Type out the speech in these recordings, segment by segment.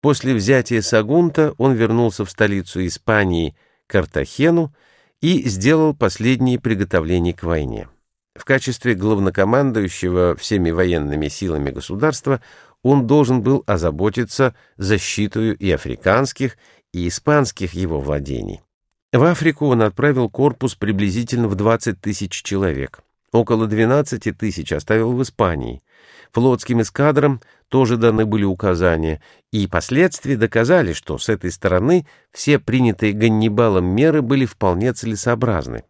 После взятия Сагунта он вернулся в столицу Испании, Картахену, и сделал последние приготовления к войне. В качестве главнокомандующего всеми военными силами государства он должен был озаботиться защитой и африканских, и испанских его владений. В Африку он отправил корпус приблизительно в 20 тысяч человек. Около 12 тысяч оставил в Испании. Флотским эскадрам тоже даны были указания, и последствия доказали, что с этой стороны все принятые Ганнибалом меры были вполне целесообразны.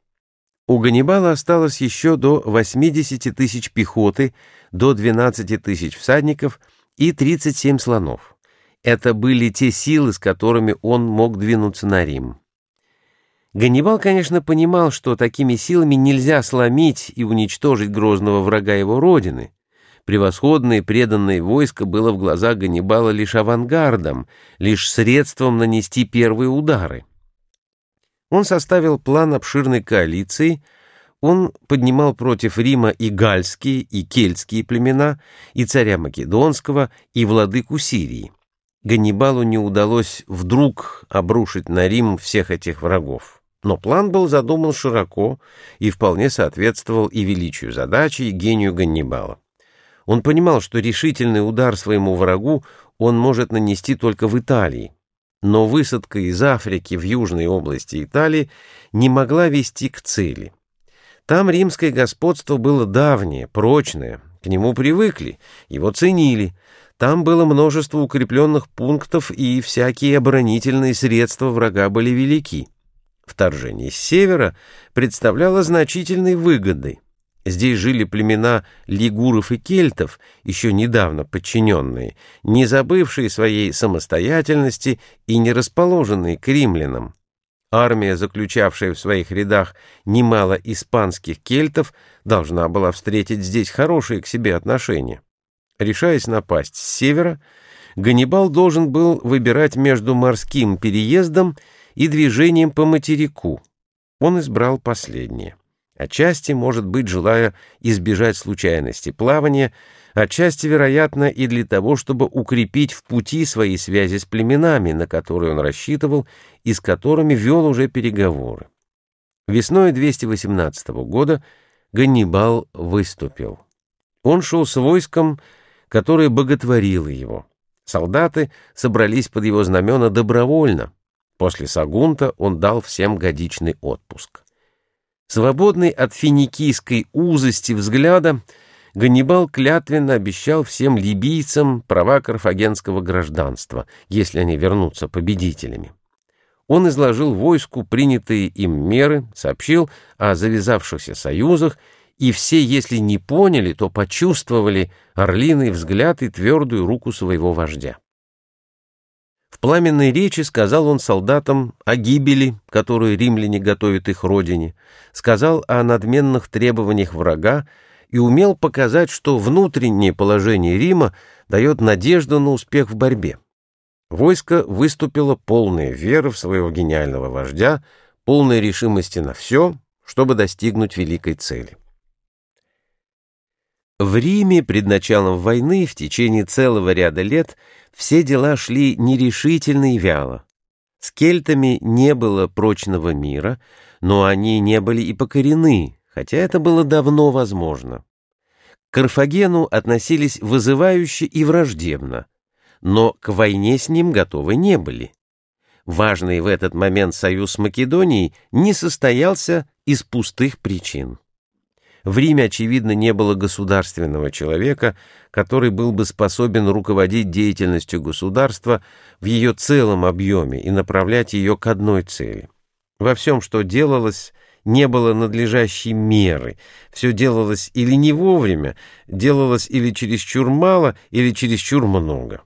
У Ганнибала осталось еще до 80 тысяч пехоты, до 12 тысяч всадников и 37 слонов. Это были те силы, с которыми он мог двинуться на Рим. Ганнибал, конечно, понимал, что такими силами нельзя сломить и уничтожить грозного врага его родины. Превосходное преданное войско было в глазах Ганнибала лишь авангардом, лишь средством нанести первые удары. Он составил план обширной коалиции, он поднимал против Рима и гальские, и кельтские племена, и царя Македонского, и владыку Сирии. Ганнибалу не удалось вдруг обрушить на Рим всех этих врагов. Но план был задуман широко и вполне соответствовал и величию задачи, и гению Ганнибала. Он понимал, что решительный удар своему врагу он может нанести только в Италии, но высадка из Африки в южной области Италии не могла вести к цели. Там римское господство было давнее, прочное, к нему привыкли, его ценили. Там было множество укрепленных пунктов, и всякие оборонительные средства врага были велики. Вторжение с севера представляло значительной выгодой. Здесь жили племена лигуров и кельтов, еще недавно подчиненные, не забывшие своей самостоятельности и не расположенные к римлянам. Армия, заключавшая в своих рядах немало испанских кельтов, должна была встретить здесь хорошие к себе отношения. Решаясь напасть с севера, Ганнибал должен был выбирать между морским переездом и движением по материку. Он избрал последнее. Отчасти, может быть, желая избежать случайности плавания, отчасти, вероятно, и для того, чтобы укрепить в пути свои связи с племенами, на которые он рассчитывал и с которыми вел уже переговоры. Весной 218 года Ганнибал выступил. Он шел с войском, которое боготворило его. Солдаты собрались под его знамена добровольно, После Сагунта он дал всем годичный отпуск. Свободный от финикийской узости взгляда, Ганнибал клятвенно обещал всем либийцам права карфагенского гражданства, если они вернутся победителями. Он изложил войску принятые им меры, сообщил о завязавшихся союзах, и все, если не поняли, то почувствовали орлиный взгляд и твердую руку своего вождя. В пламенной речи сказал он солдатам о гибели, которую римляне готовят их родине, сказал о надменных требованиях врага и умел показать, что внутреннее положение Рима дает надежду на успех в борьбе. Войско выступило полное веры в своего гениального вождя, полной решимости на все, чтобы достигнуть великой цели. В Риме пред началом войны в течение целого ряда лет все дела шли нерешительно и вяло. С кельтами не было прочного мира, но они не были и покорены, хотя это было давно возможно. К Карфагену относились вызывающе и враждебно, но к войне с ним готовы не были. Важный в этот момент союз с Македонией не состоялся из пустых причин. В Риме, очевидно, не было государственного человека, который был бы способен руководить деятельностью государства в ее целом объеме и направлять ее к одной цели. Во всем, что делалось, не было надлежащей меры. Все делалось или не вовремя, делалось или чересчур мало, или чересчур много.